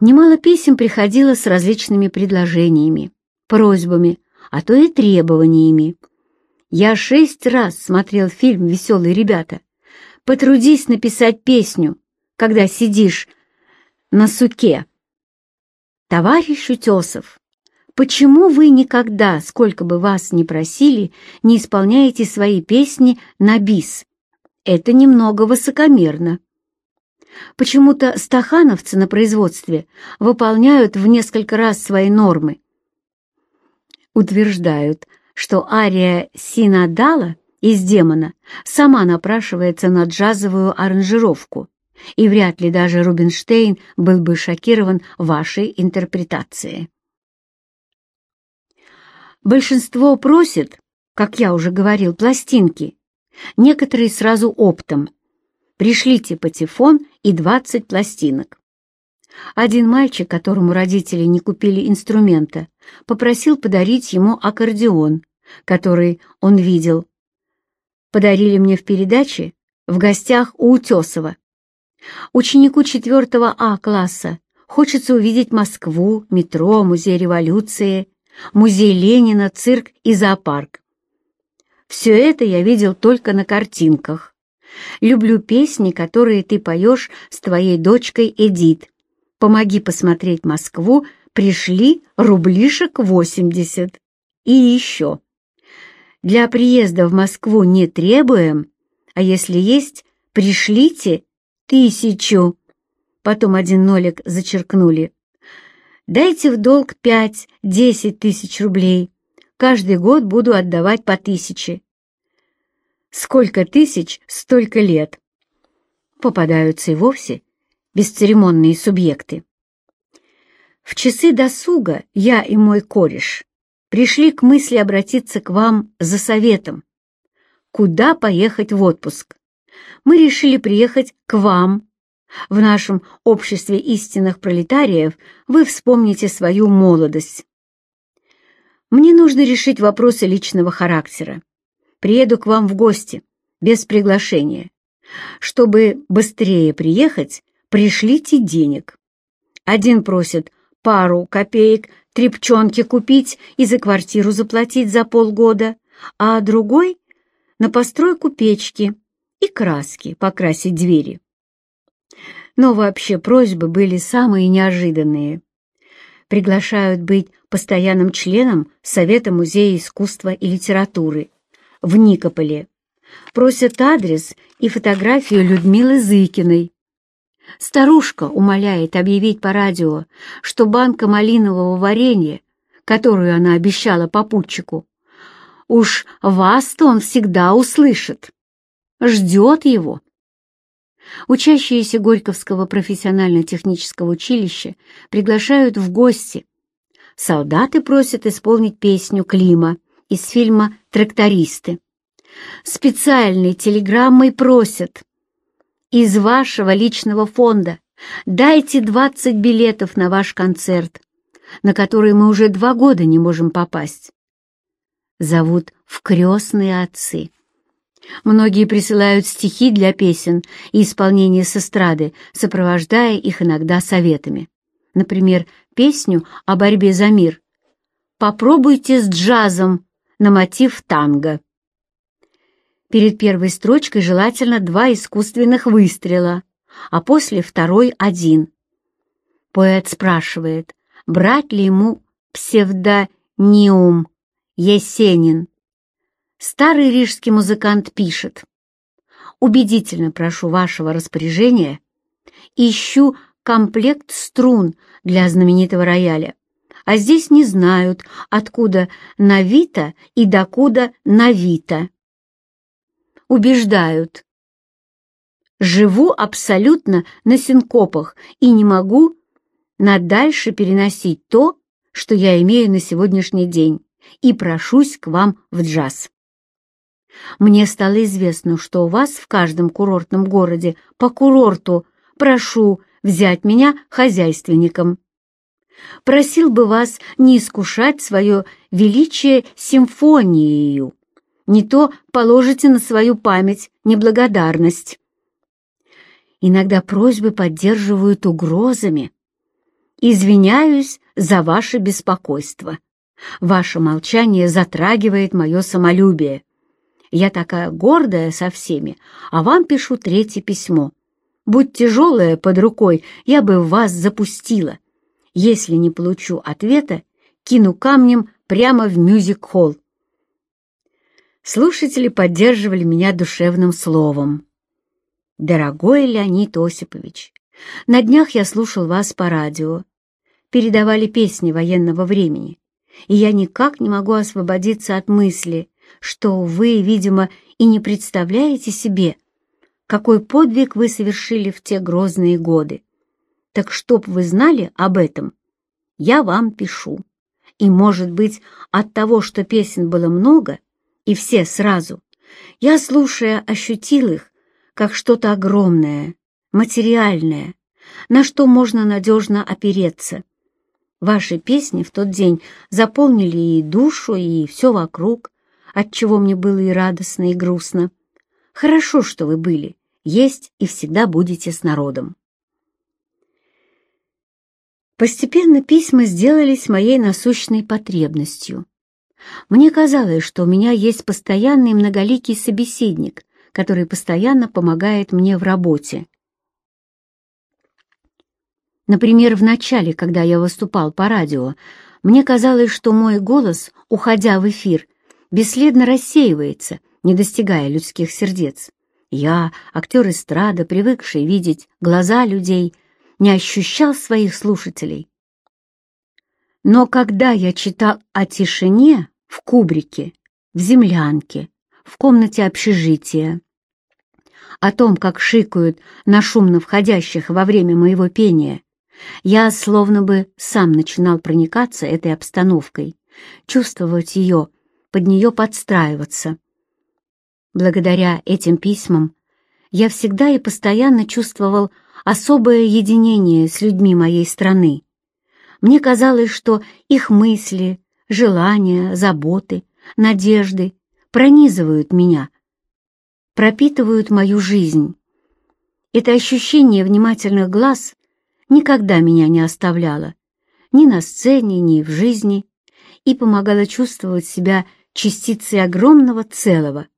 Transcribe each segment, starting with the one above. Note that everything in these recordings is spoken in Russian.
Немало писем приходило с различными предложениями, просьбами, а то и требованиями. Я шесть раз смотрел фильм «Веселые ребята». Потрудись написать песню, когда сидишь на суке. Товарищ Утесов, почему вы никогда, сколько бы вас ни просили, не исполняете свои песни на бис? Это немного высокомерно. Почему-то стахановцы на производстве выполняют в несколько раз свои нормы. Утверждают, что ария Синадала из «Демона» сама напрашивается на джазовую аранжировку, и вряд ли даже Рубинштейн был бы шокирован вашей интерпретацией. Большинство просит, как я уже говорил, пластинки, некоторые сразу оптом. Пришлите патефон и 20 пластинок. Один мальчик, которому родители не купили инструмента, попросил подарить ему аккордеон, который он видел. Подарили мне в передаче в гостях у Утесова. Ученику 4 А класса хочется увидеть Москву, метро, музей революции, музей Ленина, цирк и зоопарк. Все это я видел только на картинках. Люблю песни, которые ты поешь с твоей дочкой Эдит. Помоги посмотреть Москву, пришли рублишек 80. И еще. Для приезда в Москву не требуем, а если есть, пришлите тысячу. Потом один нолик зачеркнули. Дайте в долг пять-десять тысяч рублей. Каждый год буду отдавать по тысяче. Сколько тысяч, столько лет. Попадаются и вовсе бесцеремонные субъекты. В часы досуга я и мой кореш пришли к мысли обратиться к вам за советом. Куда поехать в отпуск? Мы решили приехать к вам. В нашем обществе истинных пролетариев вы вспомните свою молодость. Мне нужно решить вопросы личного характера. Приеду к вам в гости, без приглашения. Чтобы быстрее приехать, пришлите денег. Один просит пару копеек трепчонки купить и за квартиру заплатить за полгода, а другой — на постройку печки и краски покрасить двери. Но вообще просьбы были самые неожиданные. Приглашают быть постоянным членом Совета музея искусства и литературы в Никополе. Просят адрес и фотографию Людмилы Зыкиной. Старушка умоляет объявить по радио, что банка малинового варенья, которую она обещала попутчику, уж вас-то он всегда услышит. Ждет его. Учащиеся Горьковского профессионально-технического училища приглашают в гости. Солдаты просят исполнить песню Клима из фильма «Трактористы». Специальной телеграммой просят из вашего личного фонда. Дайте 20 билетов на ваш концерт, на который мы уже два года не можем попасть. Зовут в крестные отцы. Многие присылают стихи для песен и исполнения с эстрады, сопровождая их иногда советами. Например, песню о борьбе за мир. «Попробуйте с джазом» на мотив танго. Перед первой строчкой желательно два искусственных выстрела, а после второй один. Поэт спрашивает, брать ли ему псевдониум Есенин. Старый рижский музыкант пишет, «Убедительно прошу вашего распоряжения, ищу комплект струн для знаменитого рояля, а здесь не знают, откуда Навита и докуда Навита убеждают. Живу абсолютно на синкопах и не могу надальше переносить то, что я имею на сегодняшний день, и прошусь к вам в джаз. Мне стало известно, что у вас в каждом курортном городе по курорту прошу взять меня хозяйственником. Просил бы вас не искушать свое величие симфонией, не то положите на свою память неблагодарность. Иногда просьбы поддерживают угрозами. Извиняюсь за ваше беспокойство. Ваше молчание затрагивает мое самолюбие. Я такая гордая со всеми, а вам пишу третье письмо. Будь тяжелая под рукой, я бы вас запустила. Если не получу ответа, кину камнем прямо в мюзик-холл. Слушатели поддерживали меня душевным словом. «Дорогой Леонид Осипович, на днях я слушал вас по радио. Передавали песни военного времени, и я никак не могу освободиться от мысли, что вы, видимо, и не представляете себе, какой подвиг вы совершили в те грозные годы. Так чтоб вы знали об этом, я вам пишу. И, может быть, от того, что песен было много, и все сразу, я, слушая, ощутил их, как что-то огромное, материальное, на что можно надежно опереться. Ваши песни в тот день заполнили и душу, и все вокруг, отчего мне было и радостно, и грустно. Хорошо, что вы были, есть и всегда будете с народом. Постепенно письма сделались моей насущной потребностью. Мне казалось, что у меня есть постоянный многоликий собеседник, который постоянно помогает мне в работе. Например, в начале, когда я выступал по радио, мне казалось, что мой голос, уходя в эфир, бесследно рассеивается, не достигая людских сердец. Я, актер эстрада, привыкший видеть глаза людей, не ощущал своих слушателей. Но когда я читал о тишине в кубрике, в землянке, в комнате общежития. О том, как шикают на шумно входящих во время моего пения, я словно бы сам начинал проникаться этой обстановкой, чувствовать ее, под нее подстраиваться. Благодаря этим письмам я всегда и постоянно чувствовал особое единение с людьми моей страны. Мне казалось, что их мысли, желания, заботы, надежды пронизывают меня, пропитывают мою жизнь. Это ощущение внимательных глаз никогда меня не оставляло, ни на сцене, ни в жизни, и помогало чувствовать себя частицей огромного целого.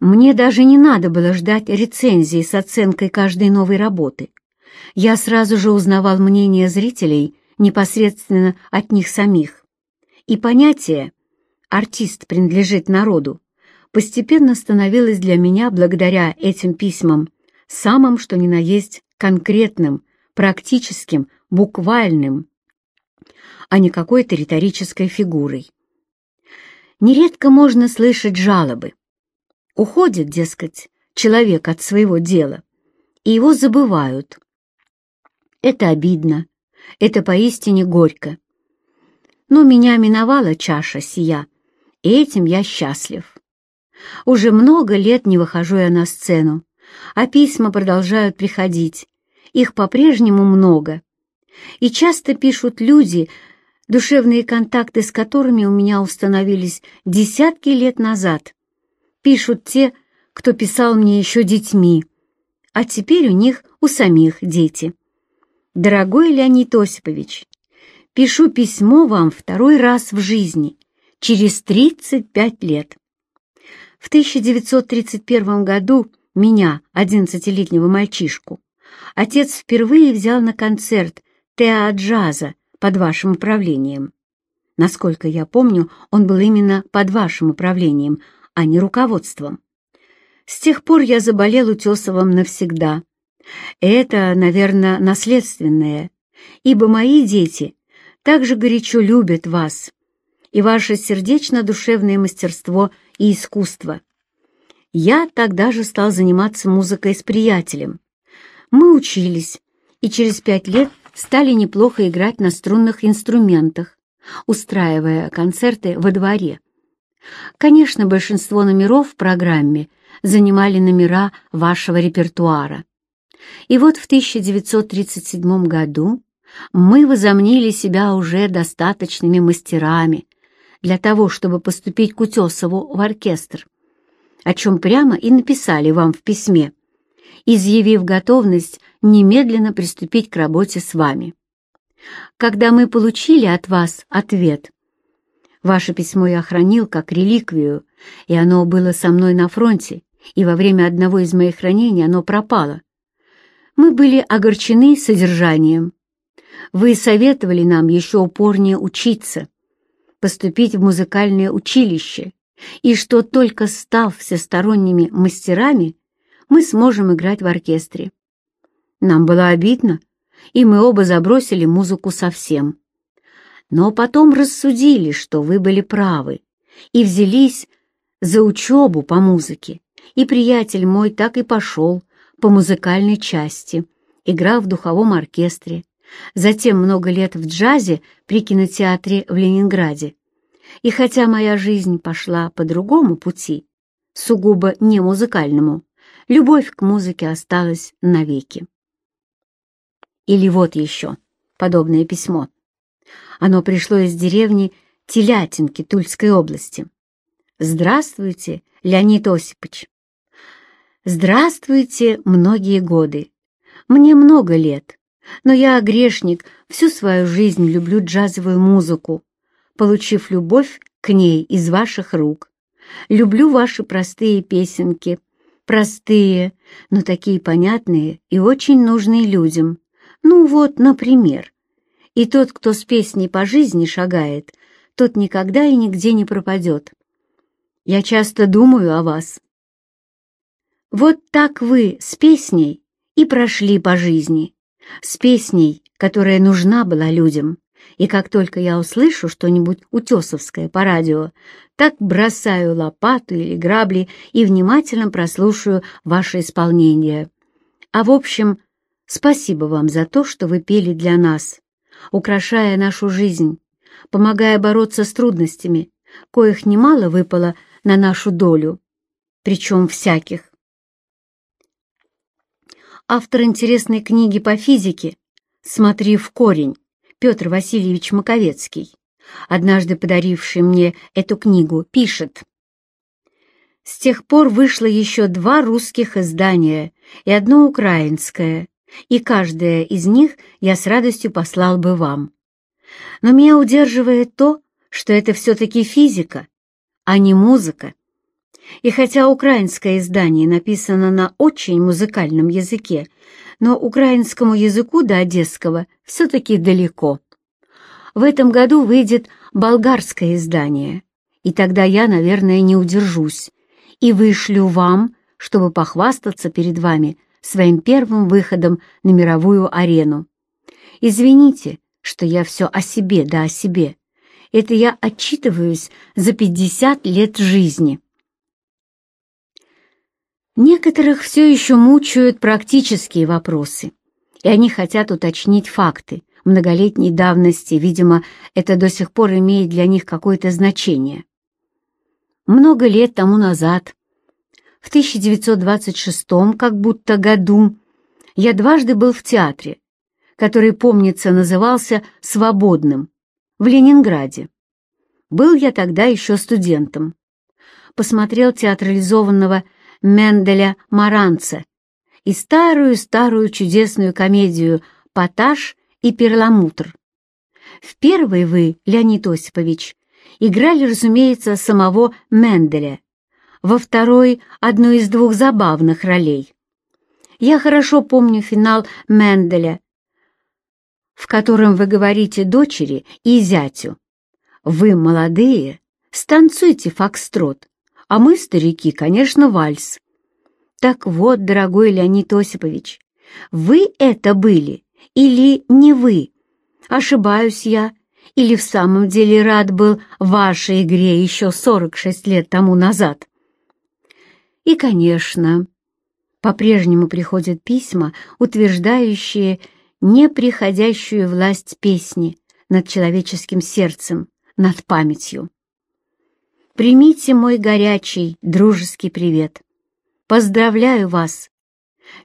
Мне даже не надо было ждать рецензии с оценкой каждой новой работы. Я сразу же узнавал мнение зрителей непосредственно от них самих. И понятие артист принадлежит народу, постепенно становилось для меня, благодаря этим письмам, самым что ни на есть конкретным, практическим, буквальным, а не какой-то риторической фигурой. Нередко можно слышать жалобы. Уходит, дескать, человек от своего дела, и его забывают. Это обидно, это поистине горько. Но меня миновала чаша сия, и этим я счастлив. Уже много лет не выхожу я на сцену, а письма продолжают приходить. Их по-прежнему много. И часто пишут люди, душевные контакты с которыми у меня установились десятки лет назад. Пишут те, кто писал мне еще детьми, а теперь у них у самих дети. Дорогой Леонид Осипович, пишу письмо вам второй раз в жизни — через 35 лет. В 1931 году меня, 11-летнего мальчишку, отец впервые взял на концерт теа-джаза под вашим управлением. Насколько я помню, он был именно под вашим управлением, а не руководством. С тех пор я заболел Утесовым навсегда. Это, наверное, наследственное, ибо мои дети также горячо любят вас, и ваше сердечно-душевное мастерство и искусство. Я тогда же стал заниматься музыкой с приятелем. Мы учились, и через пять лет стали неплохо играть на струнных инструментах, устраивая концерты во дворе. Конечно, большинство номеров в программе занимали номера вашего репертуара. И вот в 1937 году мы возомнили себя уже достаточными мастерами для того, чтобы поступить к Утесову в оркестр, о чем прямо и написали вам в письме. изъявив готовность немедленно приступить к работе с вами. Когда мы получили от вас ответ, ваше письмо я хранил как реликвию, и оно было со мной на фронте, и во время одного из моих хранений оно пропало. Мы были огорчены содержанием. Вы советовали нам еще упорнее учиться, поступить в музыкальное училище, и что только став всесторонними мастерами, мы сможем играть в оркестре. Нам было обидно, и мы оба забросили музыку совсем. Но потом рассудили, что вы были правы, и взялись за учебу по музыке, и приятель мой так и пошел по музыкальной части, играл в духовом оркестре, затем много лет в джазе при кинотеатре в Ленинграде. И хотя моя жизнь пошла по другому пути, сугубо не музыкальному, любовь к музыке осталась навеки. Или вот еще подобное письмо. Оно пришло из деревни Телятинки Тульской области. «Здравствуйте, Леонид Осипович!» «Здравствуйте многие годы! Мне много лет, но я грешник, всю свою жизнь люблю джазовую музыку, получив любовь к ней из ваших рук. Люблю ваши простые песенки, простые, но такие понятные и очень нужные людям. Ну вот, например. И тот, кто с песней по жизни шагает, тот никогда и нигде не пропадет. Я часто думаю о вас. Вот так вы с песней и прошли по жизни, с песней, которая нужна была людям. И как только я услышу что-нибудь утесовское по радио, так бросаю лопату или грабли и внимательно прослушаю ваше исполнение. А в общем, Спасибо вам за то, что вы пели для нас, украшая нашу жизнь, помогая бороться с трудностями, коих немало выпало на нашу долю, причем всяких. Автор интересной книги по физике «Смотри в корень» Петр Васильевич Маковецкий, однажды подаривший мне эту книгу, пишет. С тех пор вышло еще два русских издания и одно украинское, и каждое из них я с радостью послал бы вам. Но меня удерживает то, что это все-таки физика, а не музыка. И хотя украинское издание написано на очень музыкальном языке, но украинскому языку до одесского все-таки далеко. В этом году выйдет болгарское издание, и тогда я, наверное, не удержусь и вышлю вам, чтобы похвастаться перед вами – своим первым выходом на мировую арену. Извините, что я все о себе да о себе. Это я отчитываюсь за 50 лет жизни. Некоторых все еще мучают практические вопросы, и они хотят уточнить факты многолетней давности, видимо, это до сих пор имеет для них какое-то значение. Много лет тому назад в 1926 как будто году я дважды был в театре, который, помнится, назывался «Свободным» в Ленинграде. Был я тогда еще студентом. Посмотрел театрализованного Менделя Маранца и старую-старую чудесную комедию «Поташ» и «Перламутр». В первой вы, Леонид Осипович, играли, разумеется, самого Менделя, во второй — одну из двух забавных ролей. Я хорошо помню финал Менделя, в котором вы говорите дочери и зятю. Вы, молодые, станцуйте фокстрот, а мы, старики, конечно, вальс. Так вот, дорогой Леонид Осипович, вы это были или не вы? Ошибаюсь я, или в самом деле рад был вашей игре еще 46 лет тому назад? И, конечно, по-прежнему приходят письма, утверждающие неприходящую власть песни над человеческим сердцем, над памятью. Примите мой горячий, дружеский привет. Поздравляю вас,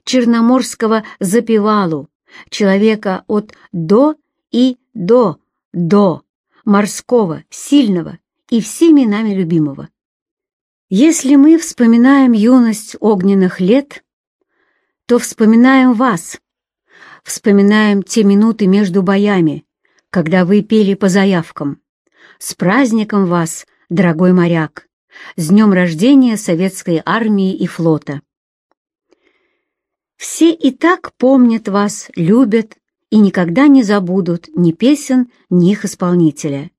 черноморского запевалу, человека от «до» и «до», «до», морского, сильного и всеми нами любимого. Если мы вспоминаем юность огненных лет, то вспоминаем вас, вспоминаем те минуты между боями, когда вы пели по заявкам. С праздником вас, дорогой моряк! С днем рождения Советской армии и флота! Все и так помнят вас, любят и никогда не забудут ни песен, ни их исполнителя.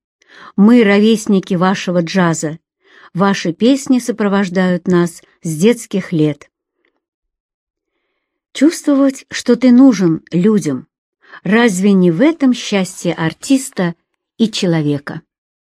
Мы ровесники вашего джаза. Ваши песни сопровождают нас с детских лет. Чувствовать, что ты нужен людям. Разве не в этом счастье артиста и человека?